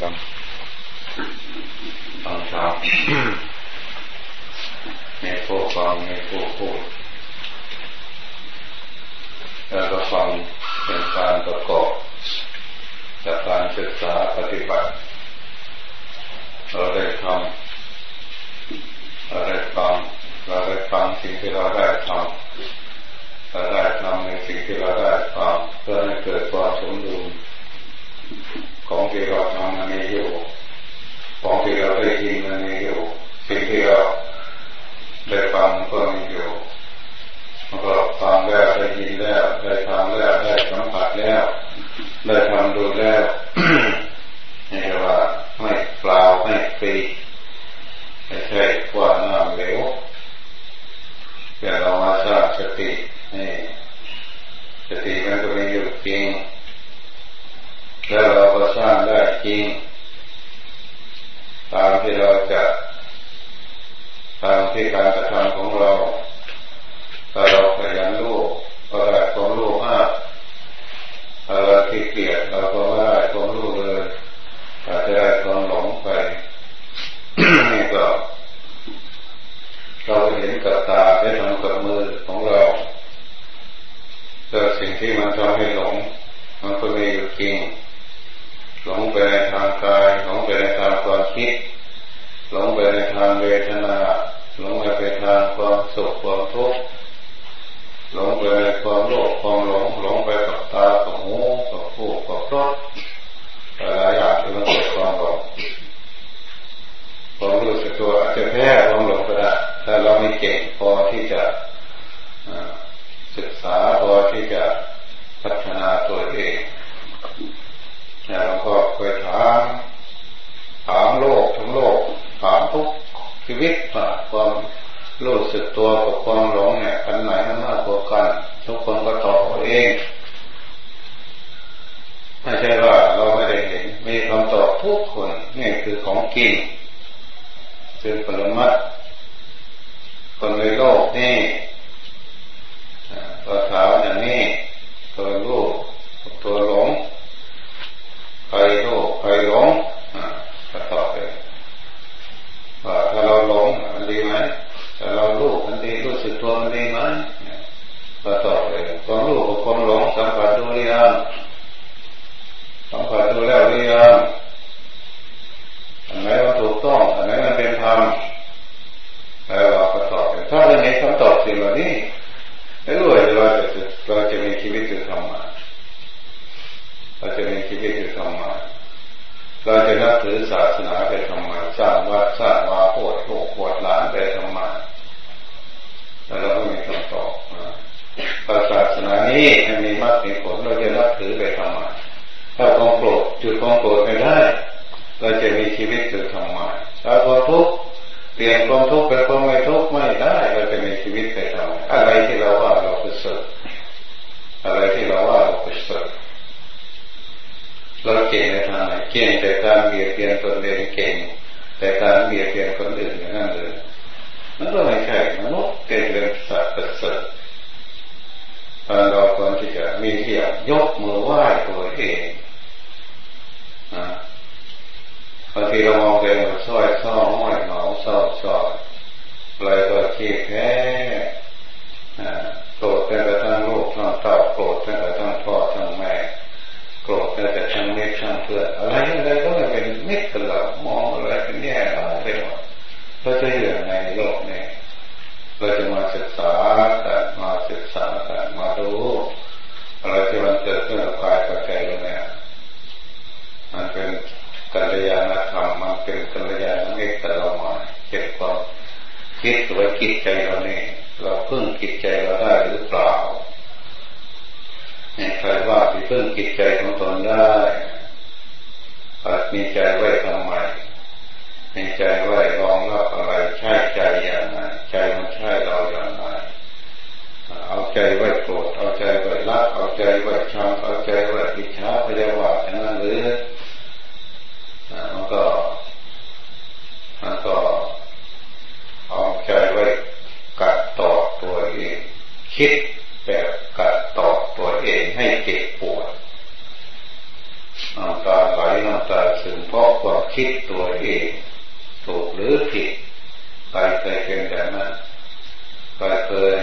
กันตอนเช้ามีผู้ฟังมีผู้พูดแล้วก็ฟังเป็นการประกอบจากการศึกษาปฏิบัติเราได้ทำเราได้ฟังเราได้ฟังสิ่งที่เราได้ทำเราได้ทำในสิ่งที่เราได้ฟังเพื่อให้เกิดความสมดุล ของที่เราทำมันมีอยู่ของที่เราได้ยินมันมีอยู่สิ่งที่เราได้ฟังก็มีอยู่มันก็ฟังแล้วได้ยินแล้วได้ทำแล้วได้สัมผัสแล้วได้ทำดูแล้วนี่ว่าไม่เปล่าไม่ฟรีไม่ใช่ว่าน้ำเหลวแต่เรามาสร้างสตินี่สติมันก็มีอยู่จริง แล้วเราก็สร้างได้จริงตามที่เราจะตามที่การกระทำของเราถ้าเราขยันรู้ก็ได้ความรู้มากถ้าเราขี้เกียจเราก็ไม่ได้ความรู้เลยอาจจะได้ความหลงไปนี่ก็เราเห็นกับตาได้ทำกับมือของเราแต่สิ่งที่มันทำให้หลง มันก็มีอยู่จริงหลงไปในทางกายหลงไปในทางความคิดหลงไปในทางเวทนาหลงไปในทางความสุขความทุกข์หลงไปในความโลภความหลงหลงไปกับตากับหูกับผูกับรสหลายอย่างที่มันเกิดความหลงความรู้สึกตัวอาจจะแพ้ความหลงก็ได้ถ้าเราไม่เก่งพอที่จะศึกษาพอที่จะพัฒนาตัวเองเนี่ยเราก็เคยถามถามโลกทั้งโลกถามทุกชีวิตว่าความรู้สึกตัวกับความหลงเนี่ยอันไหนมันมา กันทุกคนก็ตอบเองไม่ใช่ว่าเราไม่ได้เห็น มีคำตอบทุกคนนี่คือของกินคือปรมัตคนในโลกนี่ตัวเท้าอย่างนี้ตัวรู้ตัวหลงใครรู้ใครหลงก็ตอบเลยว่าถ้าเราหลงมันดีไหมถ้าเรารู้มันดีรู้สึกตัวมันดีไหมก็ตอบเลยความรู้กับความหลงสัมผัสดูหรือยังสัมผัสดูแล้วหรือยังอันไหนมันถูกต้องอันไหนมันเป็นธรรมแล้วเราก็ตอบเลยถ้าเราเห็นคำตอบสิ่งเหล่านี้แล้วด้วยเราจะเราจะมีชีวิตคือธรรมะเราจะมีชีวิตคือธรรมะเราจะนับถือศาสนาไปทำไมสร้างวัดสร้างวาโพดโขกวดหลานไปทำไมแล้วเราก็มีคำตอบศาสนานี้มันมีมรรคมีผลเราจะนับ ถือไปทำไมถ้าความโกรธจุดความโกรธไม่ได้ เราจะมีชีวิตคือทำไมถ้าความทุกข์เปลี่ยนความทุกข์เป็นความไม่ทุกข์ไม่ได้ เราจะมีชีวิตไปทำไมอะไรที่เราว่าเราประเสริฐอะไรที่เราว่าเราประเสริฐเราเก่งในทางไหนเก่งแต่การเบียดเบียนตนเองเก่ง แต่การเบียดเบียนคนอื่นอย่างนั้นเลยนั่นก็ไม่ใช่มนุษย์เป็นสัตว์ประเสริฐเราควรที่จะ มีเที่ยกมือไหว้ตัวเองนะบางทีเรามองไปมันซ้อยซ้อห้อยเหงาเศร้าซอยอะไรก็ขี้แพ้โกรธแต่กระทั่งลูกทั้งเต่าโกรธแต่กระทั่งพ่อทั้งแม่โกรธแต่แต่ช่างเมฆช่างเพื่อนอะไรอะไรก็ไม่เป็นมิตรกันหรอกมองอะไรเป็นแย่อะไรหมดเราจะอยู่ในโลกนี้เราจะมาศึกษากันมาดูอะไรที่มันเกิดขึ้นกับกายกับใจเราเนี่ยมันเป็นกัลยาณธรรมมันเป็นกัลยาณมิตรเรามาเก็บความคิดไว้คิดใจเราเนี่ยเราพึ่งคิดใจเราได้หรือเปล่าใครว่าที่พึ่งคิดใจของตนได้อาจมีใจไว้ทำไมมีใจไว้รองรับอะไรใช่ใจอย่างไรใจมันใช่เราอย่างไรเอาใจไว้ ชังเอาใจไว้ปิช้าพยาบาทอย่างนั้นหรือมันก็มันก็เอาใจไว้กัดต่อตัวเอง คิดแบบกัดต่อตัวเองให้เจ็บปวดน้ำตาไหลน้ำตาซึมเพราะความคิดตัวเองถูกหรือผิดใครเคยเป็นแบบนั้นใครเคย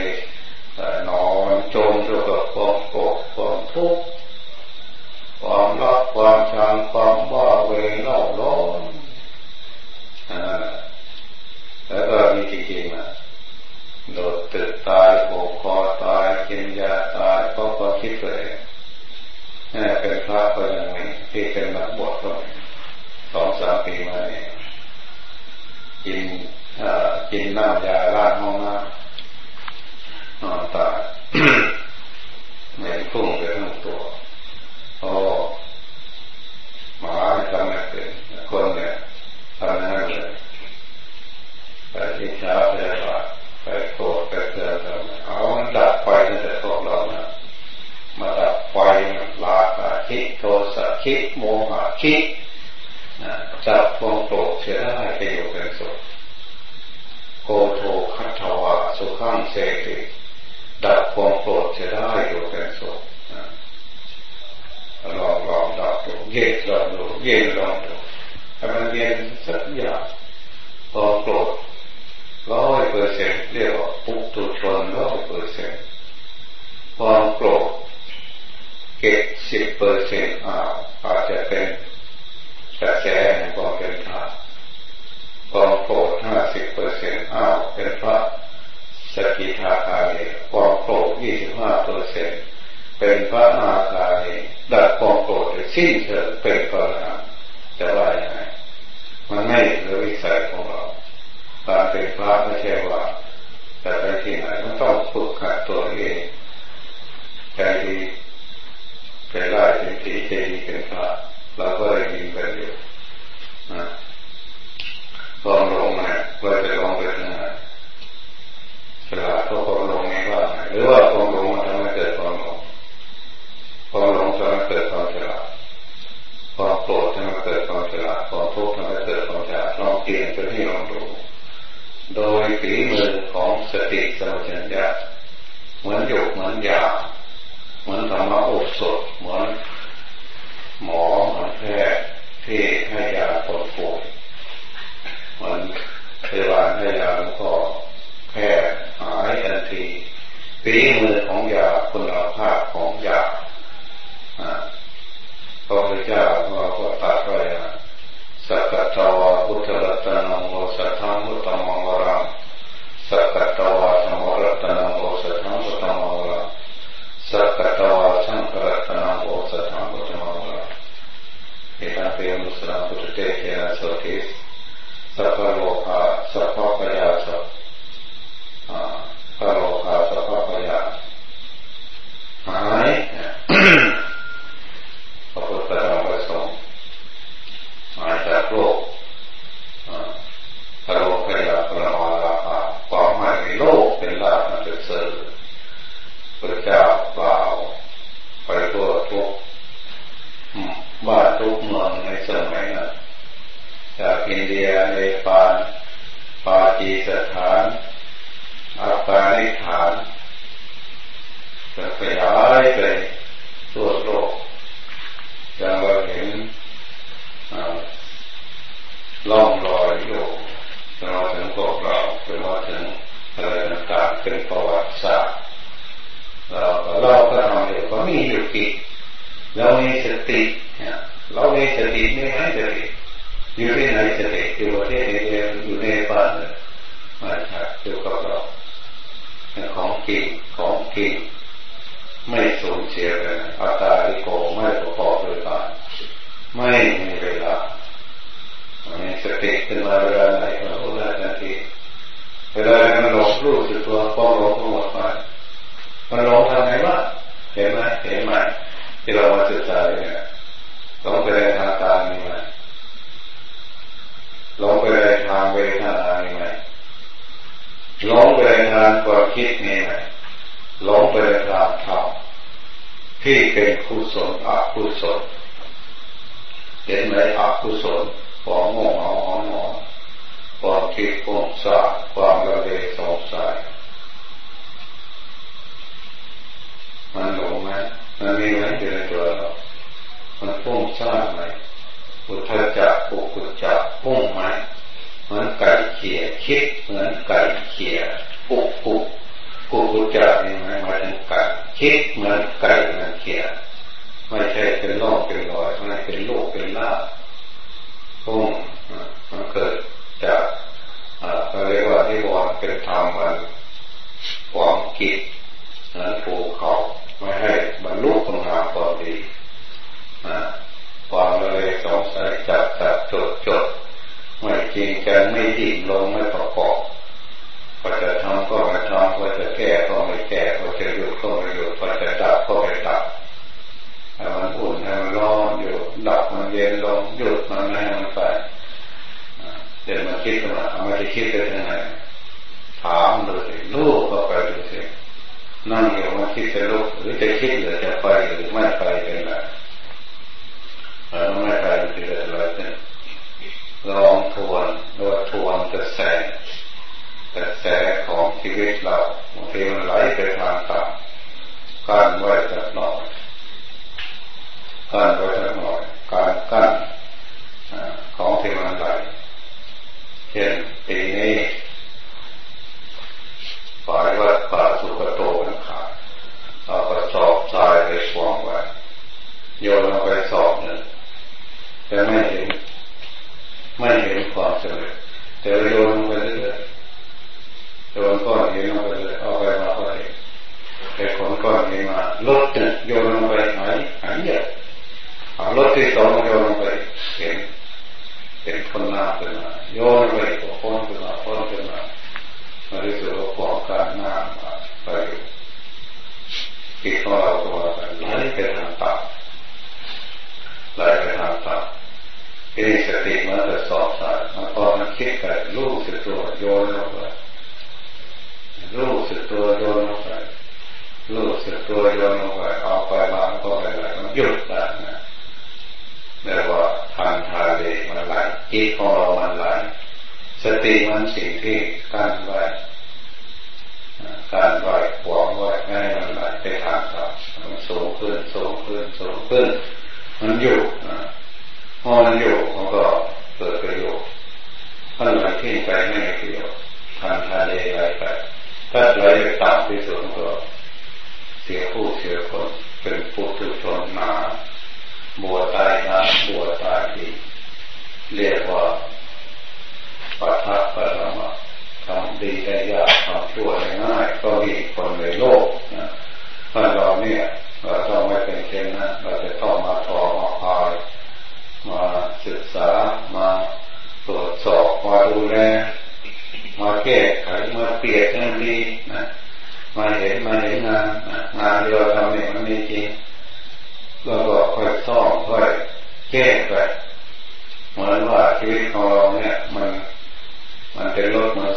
นอนจมอยู่กับความโกรธความทุกข์ ความวามบ้าเวรเล่าร้อนแล้วก็มีจริงๆนะโดดตึกตายโผคอตายกินยาตายเพราะความคิดเลยนี่เป็นพระคนหนึ่งที่เป็นนักบวชคนสองสามปีมาเนี่ยกินกินน้ำยาล้างห้องน้ำนอนตายเหมือนพุ่งไปทั้งตัวโอ้หมาทำไม่เป็นคนเนี่ยทำไม่เลยไปที่เช้าไปว่าไปโกรธไปเตือนทำเอามันดับไฟตั้งแต่พวกเรานะมาดับไฟลาคะคิโท สะคิโมหะคิดจับความโกรธเสียได้ไปอยู่เป็นสุขโกโทคัตวะสุขังเสติดับความโกรธจะได้อยู่เป็นสุขลองลองดับดูเย็นลองดูเย็นลองดูถ้ามันเย็นสักอย่างความโกรธร้อยเปอร์เซ็นต์เรียกว่าปุถุชนร้อยเปอร์เซ็นต์ความโกรธเก็บสิบเปอร์เซ็นต์อาจจะเป็นกระแสแห่งความเป็นธรรมความโกรธห้าสิบเปอร์เซ็นต์อ้าวเป็นพระสกิทาคามีความโกรธยี่สิบห้าเปอร์เซ็นต์เป็นพ ระนาคามีดับความโกรธสิ้นเชิงเป็นพระอรหันต์จะว่าอย่างไรมันไม่เหลือวิสัยของเราการเป็นพระไม่ใช่ว่าแต่ไปที่ไหนมันต้องฝึกขัดตัวเองใจดีไปไล่เป็นผีใจดีเป็นพระเราก็เลยมีกันอยู่นะลองลงมาว่าจะลองไปทางไหนฉลาดก็ความลงนี้ว่าไงหรือว่าความลงมันทำให้เกิดความลงความลงทำให้เกิดความฉลาดความโกรธทำให้เกิดความฉลาดความทุกข์ทำให้เกิดความฉลาดลองเปลี่ยนไปที่ลองดู โดยฝีมือของสติสัมปชัญญะเหมือนหยกเหมือนยาเหมือนธรรมะอบสดเหมือนหมอเหมือนแพทย์ที่ให้ยาคนป่วยเหมือนพยาบาลให้ยาแล้วก็แพทย์หายทันทีฝีมือของยาคุณภาพของยาพระพุทธเจ้าเราก็ตัดไว้สักกะวาพุทธรัตนังโอสัทธังพุทธมังวรังสักกะตวาธรรมรัตนังโอสัทธังพุทธมังวรังสักกะตวาสังฆรัตนังโอสัทธังพุทธมังวรังเอตังเปมุสลาพุทธเตเทนะโส ติสัพพโลภะสัพพะปยาสัพพะโลภะสัพพะปยาหายพระพุทธธรรมประสงค์มาจากโลกพระโลภะยาพระมาลาภะความหมายในโลกเป็นลาภมันเป็นเสริฐพระเจ้าเปล่าไปทั่วทุกบ้านทุกเมืองในสมัยนั้นจากอินเดียในปาน ปากีสถานอัฟกานิสถานจะขยายไปทั่วโลกจะเราเห็นล่องรอยอยู่จะมาถึงพวกเราจะมาถึงอะไรต่างๆเป็นประวัติศาสตร์เราเราก็ทำอยู่ก็มีอยู่กิจเรามีสติเรามีสติไม่ให้สติอยู่ที่ไหนสติอยู่ประเทศเดียวอยู่ในบ้านมาจากอยู่กับเรา ของกินของกินไม่สูญเสียเลยอาตาลิโกไม่ประกอบด้วยการไม่มีเวลามีสติขึ้นมาเวลาไหนก็รู้ได้ทันทีเวลามันหลงรู้สึกตัวความหลงก็หมดไปมันหลงทางไหนวะเห็นไหมเห็นไหมที่เรามาศึกษาเนี่ยต้องไปในทางตามีไหมลงไปในทางเวทนามีไหมลงไปใน ทางความคิดมีไหมลงไปในทางธรรมที่เป็นกุศลอกุศลเห็นไหมอกุศลความโง่เงาหออความคิดความสาความระเลสงสัยมันหลงไหมมันมีไหมอยู่ในตัวเรามันพุ่งสร้างไหมอุทธจักปุกุจักพุ่งไหมเหมือนไก่เขี่ยคิดเหมือนไก่เขี่ย ปุกปุกปุกุจักนี่หมายถึงไก่คิดเหมือนไก่เหมือนเขียไม่ใช่เป็นล่องเป็นรอยไม่เป็นลูกเป็นล่าพุ่งมันเกิดจากเขาเรียกว่าที่วอนเป็นธรรมมันความกิจนั้นผูเขาไม่ให้บรรลุคุณงามความดีความเลยสงสัยจับจับจดจดไม่จริงจังไม่ดิ่งลงไม่ประกอบพอจะท ก็ไม่ทำพอจะแก้ก็ไม่แก้พอจะหยุดก็ไม่หยุดพอจะดับก็ไม่ดับให้มันอุ่นให้มันร้อนอยู่ดับมันเย็นลงหยุดมันให้มันไปเดี๋ยวมันคิดขึ้นมาเอามาจะคิดได้ยังไงถามดูสิลูกก็ไปดูสินั่งอยู่มาคิดจะลุกหรือจะคิดหรือจะไปหรือไม่ไปเป็นไรเออไม่ไปมันจะเกิดอะไรขึ้นลองทวนโดยทวนกระแส กระแสของชีวิตเราบางทีมันไหลไปทางต่ำการไว้จักหน่อยการไว้จักหน่อยการกั้นของที่มันไหลเช่นปีนี้ฝ่ายวัดป่าสุกโตมันขาดเอากระสอบทรายไปสวมไว้โยนลงไปสอบหนึ่งแต่ไม่เห็น ไม่เห็นความสำเร็จแต่โยนลงไปเรื่อย โยนก้อนหินลงไปเลยเอาไปมาก็เห็นแต่ขนก้อนหินมาลดเนี่ยโยนลงไปหายหายเยอะเอารถที่สองโยนลงไปเห็นเป็นคนหน้าขึ้นมาโยนไปพ้นขึ้นมาพ้นขึ้นมามาที่สุดก็ขอการหน้ามาไปคิดของเราตัวไหลไปทางต่ำไหลไปทางต่ำที่สติมันจะสอบสายมันพอมันคิดกันรู้สึกตัวโยนลงไปรู้สึกตัวโยนลงไปรู้สึก ตัวโยนลงไปเอาไปมาก็ไปไหลมันหยุดได้นะเรียกว่าทางทาเลมันไหลจิตของเรามันไหลสติมันสิ่งที่กั้นไว้การไหวขวางไว้ให้มันไหลไปทางต่ำมันสูงขึ้นสูงขึ้นสูงขึ้น มันอยู่นะพอมันอยู่มันก็เกิดประโยชน์ถ้าไหลขึ้นไปไม่มีประโยชน์ทางทะเลไหลไปถ้าไหลไปต่ำที่สุดก็ เสียผู้เสียคนเป็นผู้ทุกชนหนาบัวตายนะบัวตายดีเรียกว่าปัทภะปรมาทำดีได้ยากทำชั่วได้ง่าย ก็มีคนในโลกนะถ้าเราเนี่ยเราต้องไม่เป็นเช่นนั้นเราจะต้องมาทอมาพายมาศึกษามาตรวจสอบมาดูแลมาแก้ไขมาเปลี่ยนให้ดีนะมาเห็นมาเห็นงานงานที่เราทำเนี่ยมันมีจริงเราก็ค่อยซ่อมค่อยแก้ไปเหมือนว่าชีวิตของเราเนี่ย มัน มันเป็นรถมือสองมันเป็น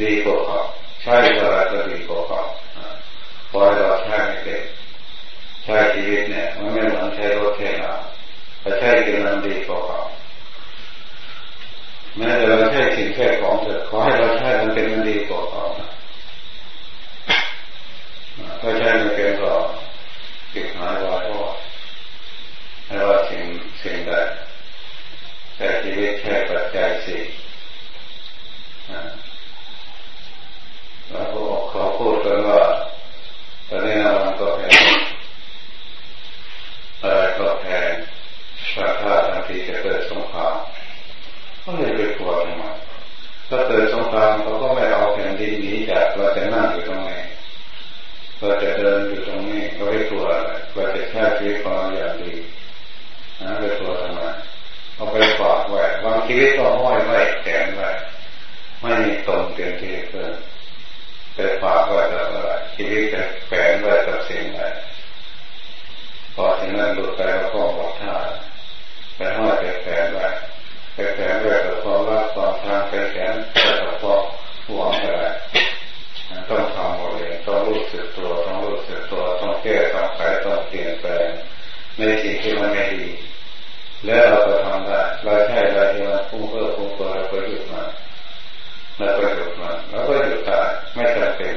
ดีกว่าเขาใช่อะไรก็ดีกว่าเขาพอเราใช้ไม่เป็นใช้ชีวิตเนี่ยมันไม่เหมือนใช้รถแค่เราแต่ใช้กินมันดีกว่าเขาแม้แต่เราใช้สิ่งแค่ของเถอะขอให้เราใช้มันเป็นมันดีกว่าเขาถ้าใช้ไม่เป็นก็ติดหายว่าก็ให้ว่าสิ่งสิ่งใดใช้ชีวิตแค่ปัจจัยสี่ กิดสงครเขาก็ไม่เอาแผ่นดินหนีจากเราจะนั่งอยู่ตรงนี้เราจะเดินอยู่ตรงนี้เราไม่กลัวเราจะแค่ชีวิตของเราอย่างดีนะไปกลัวทำไมเอาไปฝากไว้บางชีวิตก็ห้อยไว้แขนไว้ไม่มีตรงเต็มที่เพื่อนไปฝากไว้กับอะไรชีวิตจะแฝงไว้กับสิ่งใดพอสิ่งนั้นหลุดไปเราก็บอกท่าไปห้อยไปแฝงไว้ไปแฝงไว้กับความรักความทางไปแฝงไว้กับความหวังอะไรต้องทำหมดเลย ในสิ่งที่มันไม่ดีแล้วเราก็ทำได้เราใช่อะไรที่มันฟุ้งเฟ้อฟุ้งเฟ้อเราก็หยุดมันเราก็หยุดมันเราก็หยุดได้ไม่จำเป็น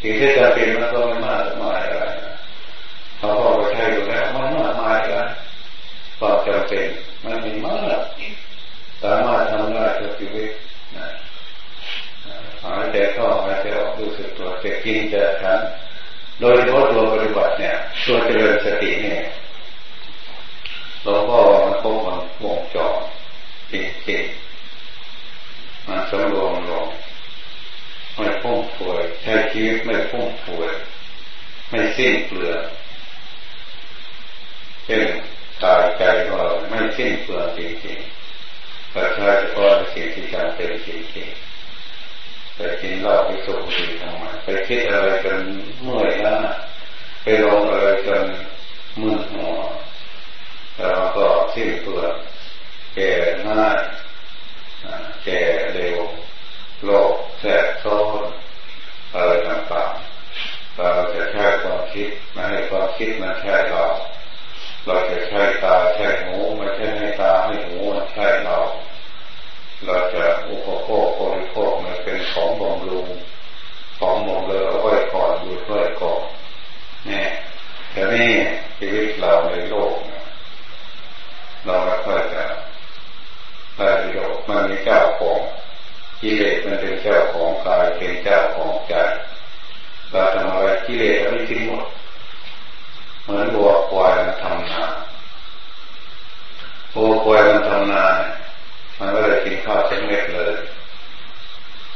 สิ่งที่จำเป็นมันก็ไม่มากมายอะไรเขาบอกว่าใช่อยู่แล้วมันมากมายอะไรความจำเป็นมันมีมากสามารถทำได้ทุกชีวิตหายใจเข้าหายใจออกรู้สึกตัวจะกินจะฉันโดยเฉพาะตัวปฏิบัติเนี่ย ตัวเจริญสติเนี่ยหลวงพ่อมันพบมันวงจรจริงๆมันสำรวมลงไม่พุ่งป่วยใชีวิตไม่พุ่งปวยไม่สิ้นเปลือกเป็นตายใจก็ไม่สิ้นเปลือกจริงๆแต่ใช้เฉพาะสิ่งที่จำเป็นจริงๆไปกินเหล้าไปสูบบุหรี่ทำไมไปคิดอะไรกันเมื่อยล้าไปลงอะไรกันมึนหัวแล้วก็สิ้นเปลือกแก่ง่ายแก่เร็วโลกแสบซ้อนอะไรต่างๆเราจะใช้ คิดม่ให้ความคิดมันใช่เราเราจะใช้ตาใช้หูไม่ใช่ให้ตาให้หูมันใช่เรา เราจะอุปโภคบริโภคมันเป็นของบำรุงของบำรุงเอาไว้ก่อนอยู่ไว้ก่อนเนี่ยแต่นี่ชีวิตเราในโลกเราไม่ค่อยจะได้ประโยชน์มันมีเจ้าของกิเลสมันเป็นเจ้าของกายเป็นเจ้าของใจเราทำอะไร กิเลสเขาไม่ทิ้งหมดเหมือนบัวควายมันทำนาบัวควายมันทำนามันไม่ได้กินข้าวเช็ดเม็ดเลย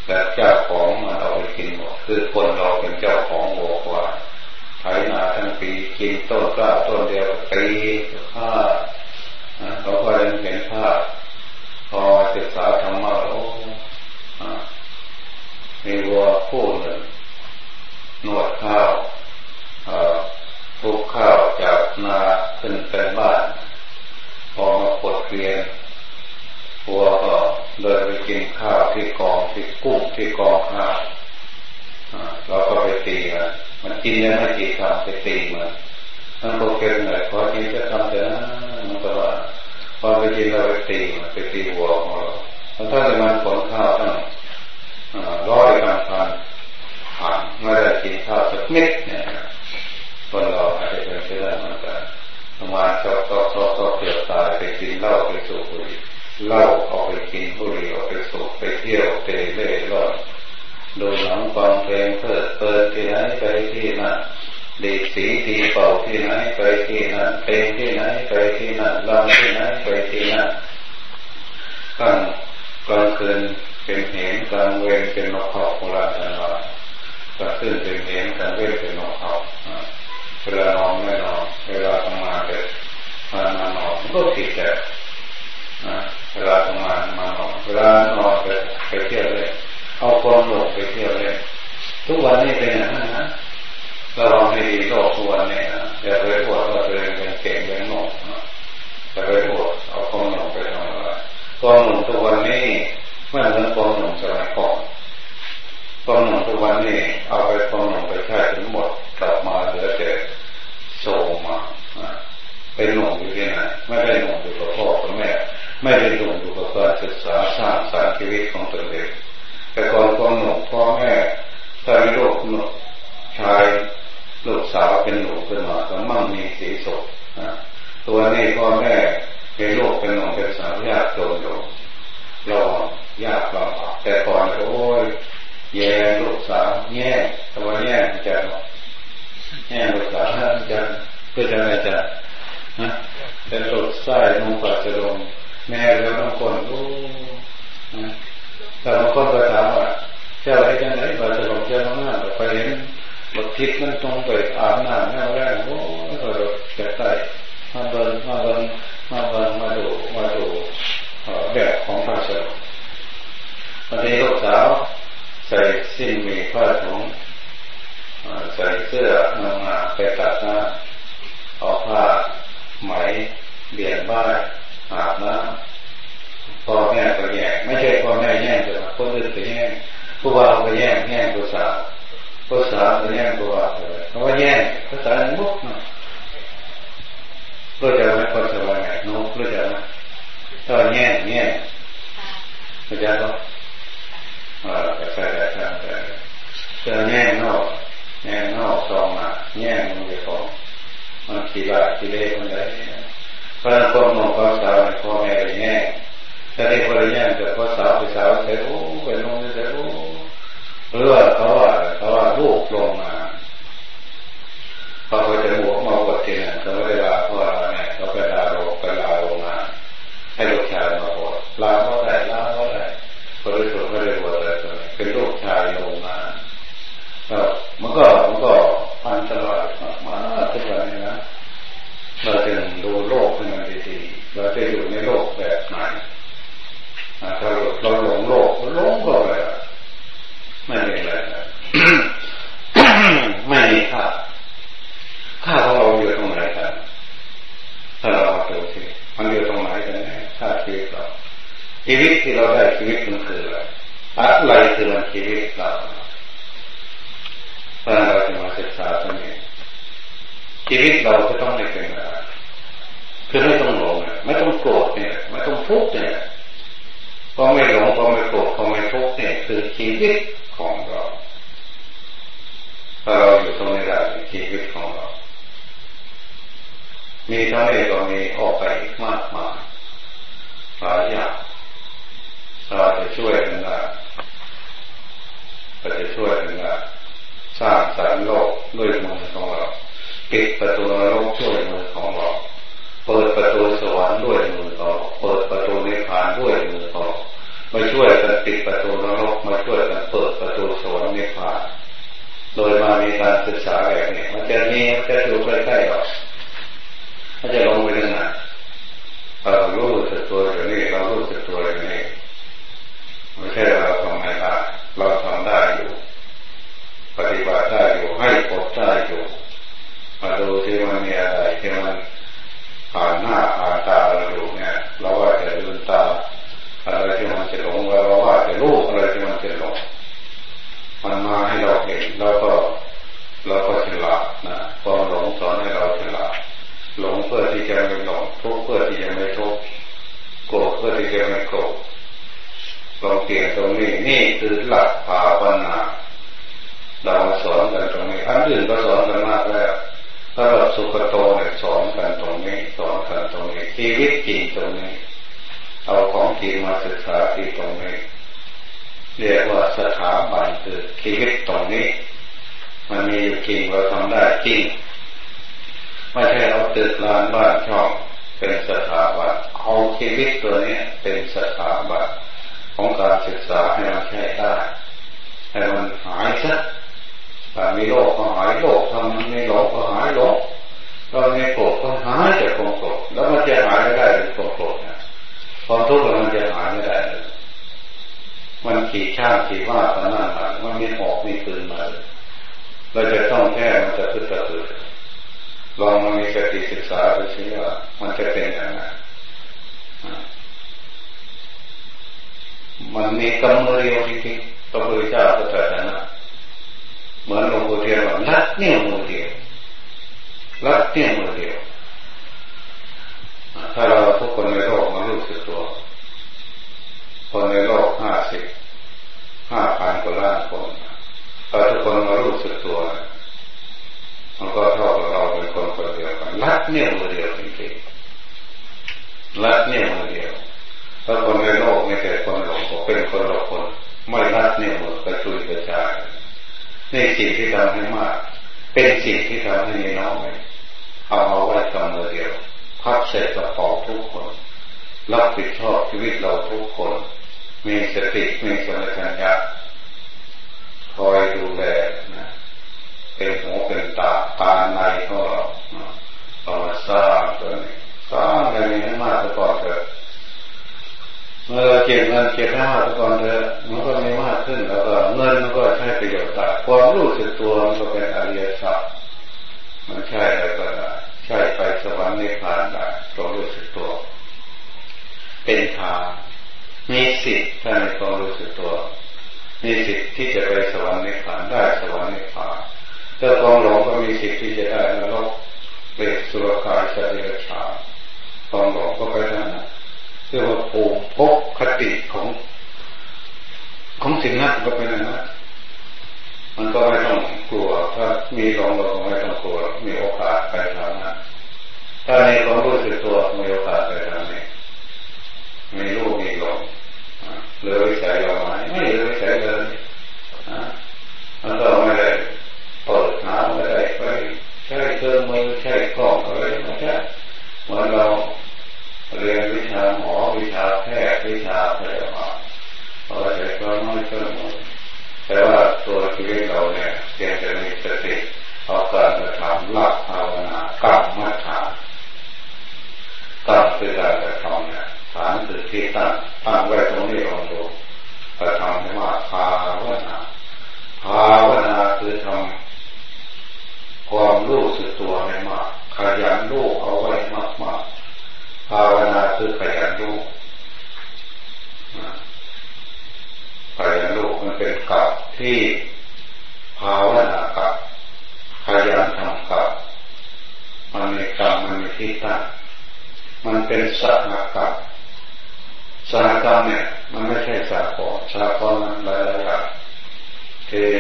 แต่เจ้าของมันเอาไปกินหมดคือคนเราเป็นเจ้าของบัวควายไถนาทั้งปีกินต้นกล้าต้นเดียวปีข้าเขาก็เลยเห็นภาพพอศึกษาธรรมะโอ้มีวัวคู่หนึ่ง นวดข้าวทุกข้าวจากนาขึ้นเป็นบ้าน พอมาปดเกลียนวัวก็เดินไปกินข้าวที่กองที่กุ้งที่กองข้าวเราก็ไปตีมันมันกินยังไม่กี่คำไปตีมันนั่นก็เกิดเลยพอกินจะทำแต่นั้นมันก็ว่าพอไปกินเราไปตีมันไปตีวัวของเราถ้าจะมันผลข้าวทั้งร้อยพันพัน ไม่ได้กินข้าวสักเม็ดเนี่ยคนเราอาจจะเป็นไปได้เหมือนกันประมาณชอบชอบชอบชอบเกี่ยวตายไปกินเหล้าไปสูบบุหรี่เหล้าเอาไปกินบุหรี่เอาไปสูบไปเที่ยวเตะเล่ร่อนดูหนังฟังเพลงเพิดเพลินที่ไหนไปที่นั่นดีสีดีเป่าที่ไหนไปที่นั่นเพลงที่ไหนไปที่นั่นรำที่ไหนไปที่นั่นกลางกลางคืนเป็นเหนกลางเวรเป็นนกเขาโบราณจันวาก ลางคืนเป็นเหนกลางเวรเป็นนกเขาเวลานอนไม่นอนเวลาทำงานเป็นมามานอนก็ผิดแต่เวลาทำงานมานอนเวลานอนไปไปเที่ยวเลยเอาความหลงไปเที่ยวเลยทุกวันนี้เป็นอย่างนั้นนะเราลองให้ดีโลกทุกวันนี้นะอย่าไปปวดว่าตัวเองเป็นเก่งเป็นหนุ่มอย่าไปปวดเอาความหลงไปทำอะไรความหนุ่มทุกวันนี้ไม่เหมือนความหนุ่มสมัยก่อน ความหนุ่มทุกวันนี้เอาไปความหนุ่มไปใช้ถึงหมดกลับมาเหลือแต่โซมาเป็นหนุ่มอยู่ที่ไหนไม่ได้หนุ่มอยู่กับพ่อกับแม่ ไม่ได้หนุ่มอยู่กับการศึกษาสร้างสรรชีวิตของตนเองแต่ก่อนความหนุ่มพ่อแม่ถ้ามีลูกหนุ่มชายลูกสาวเป็นหนุ่มขึ้นมาก็มั่งมีสีสุขตัวนี้พ่อแม่เป็นลูกเป็นหนุ่มเป็นสาวยากจนอยู่รอยากลำบากแต่ก่อนโอ้ย แย่ลูกสาวแย่ตัวแย่จะแย่ลูกสาวจะเพื่อจะอะไรจะนะเป็นลูกไส้นุ่งปัสสาวะแม่แล้วบางคนโอ้แต่บางคนก็ถามว่าเจ้าอะไรกันไหนปัสสาวะเจ้าหน้าไปเห็นบททิศมันตรงไปอาบน้ำแม่แรกโอ้ยจะใส่มาเบินมาเบินมาเบินมาดูมาดูแบบของพระสงฆ์วันนี้ลูกสาวใส่สิ้นมีผ้าถุงใส่เสื้อนางา ไปตัดนะเอาผ้าไหมเบี่ยนบ้านอาบน้ำพ่อแม่ก็แย่งไม่ใช่พ่อแม่แย่งแต่คนอื่นไปแย่งผู้ว่าก็แย่งแย่งผู้สาวผู้สาวก็แย่งผู้ว่าเลยเพราะว่าแย่งภาษามุกนะโดย นอกซองมาแง่มันจะของมันขี้ละขี้ เล่มันได้เพราะความมองความสาวพ่อแม่ได้แง่ถ้าได้คนละแง่แต่พ่อสาวไปสาวใส่โอ้เป็นน้องใส่โอ้หรือว่าเขาว่าเขาว่าลูกลงมาพอเขาจะบวกมาบวชทีนั้นเขาไม่ได้ลาพ่อลาแม่เขาไปลาโลกไปลาลงมาให้ลูกชายมาบวชลาเขาได้ลาเขาได้บริสุทธิ์ไม่ได้บวชเลยเป็นลูกชายลงมาแล้วมันก็มันก็อันตรายมากๆทุกวันนี้นะเราจะดูโลกให้มันดีๆเราจะอยู่ในโลกแบบไหนถ้าเราหลงโลกหลงก็เลยไม่มีอะไรไม่มีค่าค่าของเราอยู่ตรงไหนกันถ้าเราดูสิมันอยู่ตรงไหนกันแน่ค่าชีวิตเราชีวิตที่เราได้ชีวิตมันคืออะไรอะไรคือมันชีวิตเราถ้าเราจะมาศึกษาตรงนี้ชีวิตเราก็ต้องไม่เป็นอะไรคือไม่ต้องหลงไม่ต้องโกรธเนี่ยไม่ต้องทุกข์เนี่ยพอไม่หลงพอไม่โกรธพอไม่ทุกข์เนี่ยคือชี วิตของเราถ้าเราอยู่ตรงนี้ได้ชีวิตของเรา มีเท่านี้ก็มีออกไปมากมายหลายอย่างเราจะช่วยกันได้เราจะช่วยกันได้สร้างสรรค์โลกด้วยมือของเราปิดประตูนรกด้วยมือของเรา เปิดประตูสวรรค์ด้วยมือของเราเปิดประตูนิพพานด้วยมือของเรา มาช่วยกันปิดประตูนรกมาช่วยกันเปิดประตูสวรรค์นิพพานโดยมามีการศึกษาแบบนี้มันจะมีมันจะดูใกล้ๆหรอกมันจะลงไปยังไงเรารู้สึกตัวอย่างนี้เรารู้สึกตัวอย่างนี้ไม่ใช่เราทำไม่ได้เราทำได้อยู่ ปฏิบัติได้อยู่ให้ผลได้อยู่มาดูที่มันมีอะไรที่มันผ่านหน้าผ่านตาเราอยู่เนี่ยเราว่าจะลืมตาอะไรที่มันจะหลงเราว่าจะรู้อะไรที่มันจะหลงมันมาให้เราเห็นเราก็เราก็ฉลาดนะความหลงสอนให้เราฉลาดหลงเพื่อที่ จะไม่หลงทุกข์เพื่อที่จะไม่ทุกข์โกรธเพื่อที่จะไม่โกรธลองเปลี่ยนตรงนี้นี่คือหลักภาวนาเราสอนกันตรงนี้อันอื่นก็สอนกันมากแล้วถ้าเราสุขโตเนี่ยสอนกันตรงนี้สอนกันตรงนี้ชีวิตจริงตรงนี้เอาของจริงมาศึกษาที่ตรงนี้เรียกว่าสถาบันคือชีวิตตรงนี้ มันมีอยู่จริงเราทำได้จริง ไม่ใช่เอาตึกลานบ้านชองเป็นสถาบันเอาชีวิตตัวนี้เป็นสถาบันของการศึกษาให้มันใช้ได้ให้มันหายซะถ้ามีโรคก็หายโรคทำมันมีหลงก็หายหลงถ้ามีโกรธก็หายจากความโกรธแล้วมันจะหายไม่ได้จากความโกรธนะความทุกข์มันจะหายไม่ได้เลยมันขี่ช่างขี่ว่าตอนนั้นมันมีหอกมีปืนมาเราจะต้องแก้มันจะพึ่งจะพึ่ง ลองมีสติศึกษาดูสิว่ามันจะเป็นยังไงมันมีกำมือเดียวจริงๆพระพุทธเจ้าก็ตรัสนะเหมือนหลวงปู่เทียนว่าลัดเนี่ยมือเดียวลัดเนี่ยมือเดียวถ้าเราทุกคนไม่รสึกตัว คนในโลกห้าสิบห้าพันกว่าล้านคนถ้าทุกคนมารู้สึกตัวมันก็เท่ากับเราเป็นคนคนเดียวกันลัดเนี่ยมือเดียวจริงๆลัดเนี่ยมือเดียวถ้าคนในโลกไม่แต่คนหลงก็เป็นคนละคนไม่รัดเนี่ยมือกระจุยกระจายนี่สิ่งที่ทำให้มาก เป็นสิ่งที่ทำให้น้อยเอาเอาไว้ทำมือเดียวพับเสร็จกระเป๋าทุกคน รับผิดชอบชี วิตเราทุกคน มีสติมีสมัชัญญะคอยดูแลนะเป็นหูเป็นตาตาในของเราเราสร้างตัวนี้สร้างอะไรนี้มากก่อนเถอะเมื่อเราเก็บเงินเก็บห้าก่อนเถอะมันก็มีมากขึ้นแล้วก็เงินมันก็ใช้ประโยชน์ได้ความรู้สึกตัวมันก็เป็นอริยสัจมันใช่อะไรก็ได้ใช่ไปสวรรค์นิพพานได้ตัวรู้สึกตัว เป็นทาง มีสิทธิ์ถ้าในความรู้สึกตัว มีสิทธิ์ที่จะไปสวรรค์นิพพานได้สวรรค์นิพพานถ้าความหลงก็มีสิทธิ์ที่จะได้นรกเปรตสุรกายสัตว์เดรัจฉาความหลงก็ไปทางนั้นเรียกว่าภูมิภพคติของ ของสิ่งนั้นก็เป็นอย่างนั้นมันก็ไม่ต้องกลัว ถ้ามีหลงเราไม่ต้องกลัวมีโอกาสไปทางนั้นถ้ามีความรู้สึกตัวมีโอกาสไปทางนี้มีรูปมีหลง เลยใส่เราไหมไม่เลยใส่เลยนะมันก็ไม่ได้เปิดหาไม่ได้ไปใช้เครื่องมือใช้กล้องอะไรไม่ใช่เหมือนเราเรียนวิชาหมอวิชาแพทย์วิชาพยาบาลเราใช้เครื่องมือเครื่องมือแต่ว่าตัวชีวิตเราเนี่ยเพียงแต่มีสติเอาการกระทำละภาวนากรรมมัฐานกรรมคือการกระทำเนี่ยฐานคือที่ตั้งตั้งไว้ตรงนี้ลองดูกระทำให้ว่าภาวนา ภาวนาคือทำความรู้สึกตัวให้มากขยันรู้เอาไว้มากมากภาวนาคือขยันรู้ขยันรู้มันเป็นกับที่ภาวนากับขยันทำกับมันมีกรรมมันมีที่ตั้งมันเป็นสังกับสหกรรมเนี่ยมันไม่ใช่สากลสากลมันหลายๆอย่าง คือ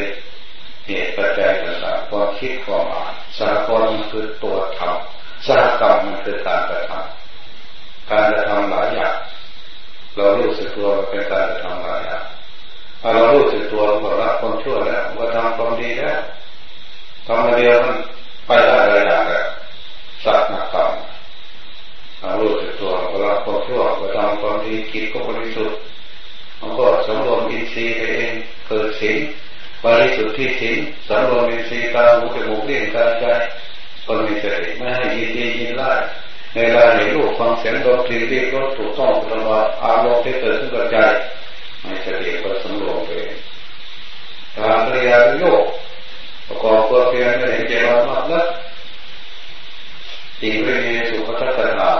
เหตุปัจจัยต่างๆความคิดความอ่านสากลมันคือตัวทำสหกรรมมันคือการกระทำการกระทำหลายอย่างเรารู้สึกตัวเป็นการกระทำหลายอย่างพอเรารู้สึกตัวเราละความชั่วแล้วเราทำความดีแล้วทำมาเดียวมันไปได้หลายอย่างแล้วสักนักกรรมเรารู้สึกตัวเราละความชั่วเราทำความดีคิดก็บริสุทธิ์มันก็สมรวมอินทรีย์ไปเองเกิดสิ่ง บริสุทธิ์ที่สิ่งสมรวมอินทรีตาหูจมูกเลี้ยงกายใจคนมีสติไม่ให้ยินดียินไล่ในเวลาเห็นรูปฟังเสียงดนตรีรียกรถถูกต้องตลอดอารมณ์ที่เกิดขึ้นกับใจไม่สติก็สำรวมไปการปริยาโยกประกอบตัวเพียงไม่เห็นใจเรามากนักจริงไม่มีสุขทัศนา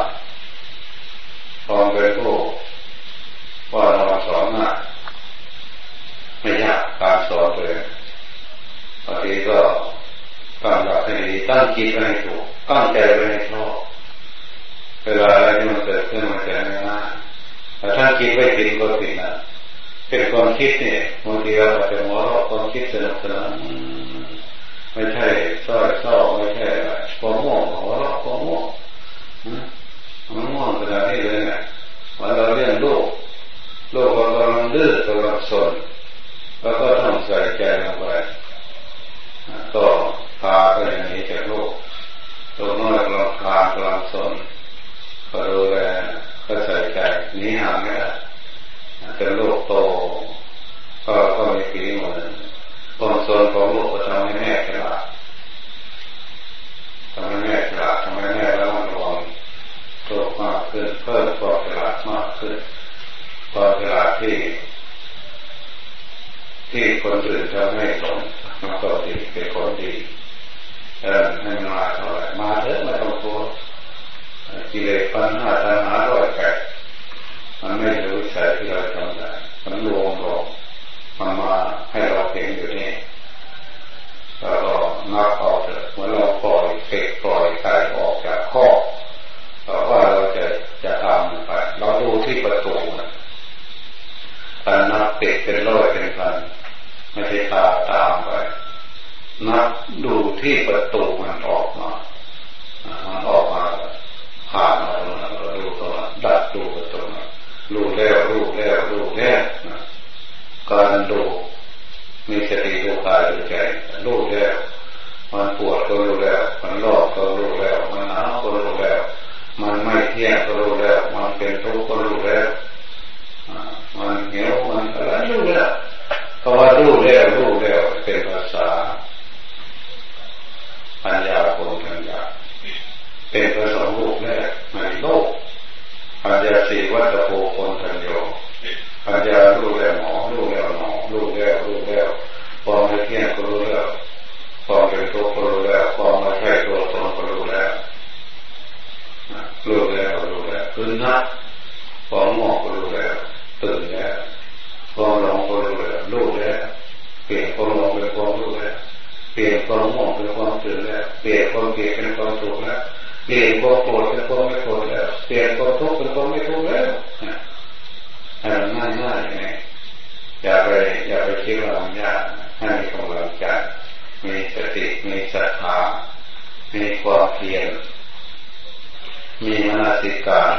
ความเป็นผู้ว่าเราสอนง่ายไม่ยากการสอนเลยบางทีก็ตั้งหลักให้ดี ตั้งจิตไว้ให้ถูกตั้งใจไว้ให้ชอบเวลาอะไรที่มันเกิดขึ้นมันจะง่ายแต่ถ้าคิดไว้ผิดก็ผิดนะเป็นความคิดเนี่ยบางทีเราอาจจะหัวเราความคิดสนุกสนานไม่ใช่เศร้าเศร้าไม่ใช่ความง่วงหัวเราะความง่วงมันง่วงขนาดนี้เลยเนี่ยวันเราเรียนลูกลูกกำลังดื้อกำลังสนแล้วก็ต้องใส่ใจลงไปก็พาไปอย่างนี้จากลูกตัวน้อยกำลังพากำลังสนก็ดูแลก็ใส่ใจนี้ห่างไม่ได้เป็นลู กโตก็ก็มีฝีมือความสนของลูกก็ทำให้แม่ฉลาดทำให้แม่ฉลาดทำให้แม่ระมัดระวังตัวมากขึ้นเพิ่มความฉลาดมากขึ้นความฉลาดที่ ที่คนอื่นจะไม่หลงมันก็ดีเป็นคนดีเออให้มาเท่าไหร่มาเถอะม่ต้องกลัวกิเลสปัญหาตัณหาร้อยแปดมันไม่รู้ใช้ที่เราทำ ได้มันรวมรวมมันมาให้เราเห็นอยู่นี่แล้วก็นับเอาเถอะเหมือนเราปล่อยเศษปล่อยไก่ออกจากข้อเราว่าเราจะจะตามไปเราดูที่ประตูนะการนับเป็ดเป็นร้อยเป็นพันไม่ใช่ตาตามไปนับดูที่ประตูมันออกมามันออกมาผ่านมาตรงนั้นเราดูตรงนั้นดัดดูประตูนั้นรู้แล้วรู้แล้วรู้แล้วการ ดู มีสติดูกายดูใจรู้แล้วมันปวดก็รู้แล้วมันร้อนก็รู้แล้วมันหนาวก็รู้แล้วมันไม่เที่ยงก็รู้แล้วมันเป็นทุกข์ก็รู้แล้วมันเหนียวมันอะไรรู้แล้วคำว่ารู้แล้วรู้แล้วเป็นภาษาปัญญาคนปัญญาเป็นภาษาโลกแรกในโลกปัญญาสีวัตโพคนทันโยปัญญารู้แล้วหมอรู้แล้วหมอรู้แล้วรู้แล้วความไม่เที่ยงก็รู้แล้วความเป็นตัวก็รู้แล้วความไม่ใช่ตัวตนก็รู้แล้วรู้แล้วรู้แล้วคือนักความหมอกก็รู้แล้วตื่นแล้วความหลงก็รู้แล้วรู้แล้วเปลี่ยนความหลงเป็นความรู้แล้วเปลี่ยน ความหมอกเป็นความตื่นแล้วเปลี่ยนความเกลียดเป็นความถูกแล้วเปลี่ยนความโกรธเป็นความไม่โกรธแล้วเปลี่ยนความทุกข์เป็นความไม่ทุกข์แล้วอันง่ายง่ายไงอย่าไปอย่าไปคิดว่ามันยากให้มีกำลังใจมีสติมีศรัทธามีความเพียรมีมนสิการ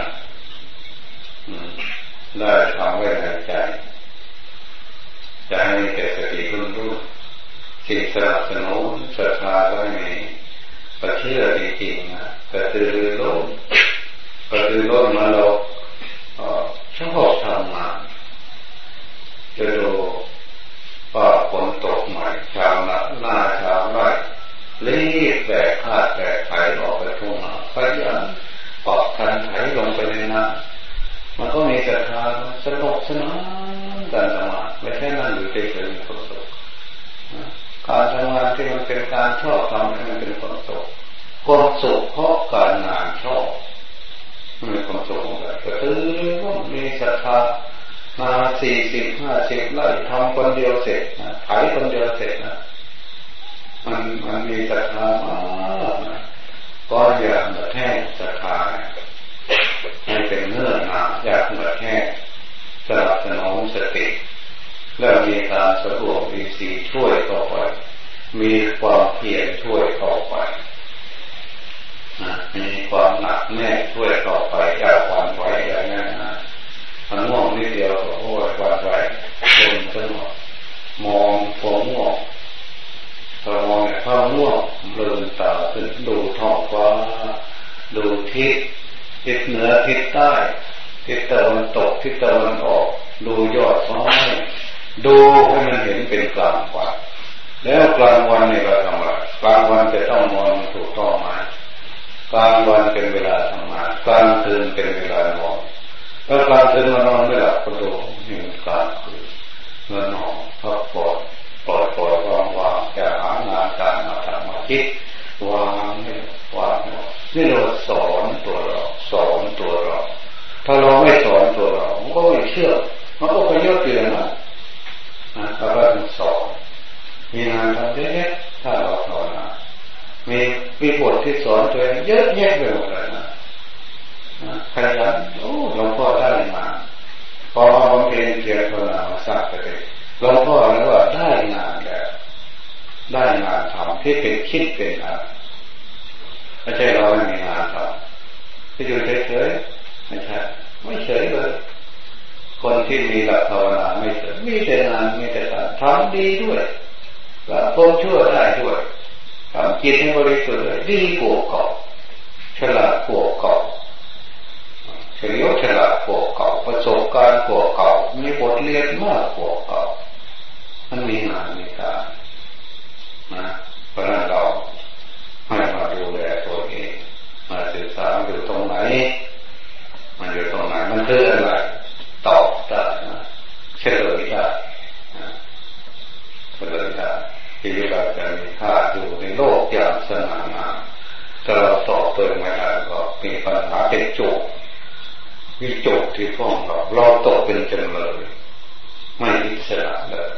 ได้ทำไว้ในใจจะให้มีแต่สติรุ่นรุ่น สิ่งสนับสนุนศรัทธาก็มีประเชื่อจริงๆนะกระตือรือร้นกระตือร้นมาเราชอบทำงานจะดูว่าฝนตกใหม่ชาวนาหน้าชาวไร่รีบแบกคาดแบกไถออกไปทุ่งนาขยันปอกคันไถลงไปในนามันก็มีศรัทธาสนุกสนานกันมาไม่ใช่นั่งอยู่เฉยๆมีความ การทำงานที่มันเป็นการชอบทำให้มันเป็นความสุขความสุขเพราะการงานชอบมีความสุขแบบกระตือรือร้นมีศรัทธามาสี่สิบห้าสิบไร่ทำคนเดียวเสร็จนะไถคนเดียวเสร็จนะมันมันมีศรัทธามากนะก็อยากมาแท้ศรัทธาให้เป็นเนื้อหนาอยากมาแท้สนับสนุนสติแล้วมีการสะดวกมีสีช่วยเข้าไป มีความเพียรช่วยเข้าไปมีความหนักแน่ช่วยเข้าไปอย่าหวั่นไหวอย่างนั้นนะมันง่วงนิดเดียวโอ้ยหวั่นไหวจนสงบมองผมง่วงพอมองเนี่ยความง่วงเลืมตาขึ้นดูท้องฟ้าดูทิศทิศเหนือทิศใต้ทิศตะวันตกทิศตะวันออก ดูยอดฟ้าดูให้มันเห็นเป็นกลางกวัน แล้วกลางวันนี่เราทำอะไรกลางวันจะต้องนอนถูกต้องไหมกลางวันเป็นเวลาทำงานกลางคืนเป็นเวลานอนถ้ากลางคืนมานอนไม่หลับก็ดูนี่มันกลางคืนเงินนอนพักผ่อนปล่อยปล่อยวางวางจะหางานการมาทำมาคิดวางไม่วางนี่เราสอนตัวเราสอนตัวเรา ถ้าเราไม่สอนตัวเรามันก็ไม่เชื่อมันก็ไปยอดเตือนนะนะพระพุทธสอน มีงานทำเยอะๆถ้าเราภาวนามีมีบทที่สอนตัวเองเยอะแยะไปหมดเลยนะขยันโอ้หลวงพ่อได้มาพอมาบำเพ็ญเพียรภาวนาสักไปเลยหลวงพ่อแล้วว่าได้งานแล้วได้งานทำที่เป็นคิดเป็นอะไรไม่ใช่เราไม่มีงานทำที่อยู่เฉยๆไม่ใช่ไม่เฉยเลยคนที่มีหลักภาวนาไม่เฉยมีแต่งานมีแต่การทำดีด้วย ละพ้นชั่วได้ด้วยทำจิตให้บริสุทธิ์ดีกว่าเก่าฉลาดกว่าเก่าเฉลียวฉลาดกว่าเก่าประสบการณ์กว่าเก่ามีบทเรียนมากกว่าเก่ามันมีงานมีการนะเพราะนั้นเราให้มาดูแลตัวเองมาศึกษาอยู่ตรงไหนมันอยู่ตรงไหนมันคืออะไรตอบได้เฉลยได้เฉลยได้ที่ เราจะมีค่าอยู่ในโลกอย่างสง่างามถ้าเราตอบตัวไม่ได้ก็มีปัญหาเป็นโจกมีโจกที่ฟ้องเราเราตกเป็นจำเลยไม่อิสระเลย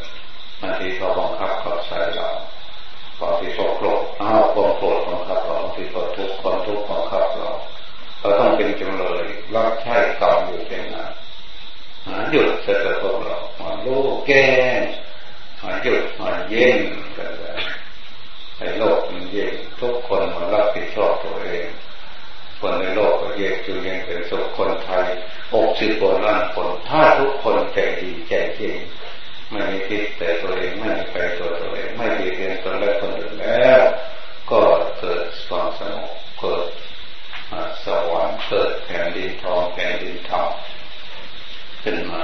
บางทีเขาบังคับเขาใส่เราบางทีเขาโกรธอ้าวความโกรธบังคับเราบางทีเขาทุกข์ความทุกข์บังคับเราเราต้องเป็นจำเลยรับใช้กรรมอยู่เป็นนั้นหยุดเสร็จแล้วพวกเรามาลูกแก้มาหยุดมาเย็นกันเลยในโลกมันเย็น ทุกคนมารับผิดชอบตัวเอง คนในโลกก็เย็นคือเย็นเป็นสุขคนไทยอกสิบคนล้านคนถ้าทุกคนใจดีใจจริงไม่มีคิดแต่ตัวเองไม่มีไปตัวตัวเองไม่ดีเรียนตนและคนอื่นแล้ว ก็เกิดความสงบเกิดสวรรค์เกิดแผ่นดินทองแผ่นดินทองขึ้นมา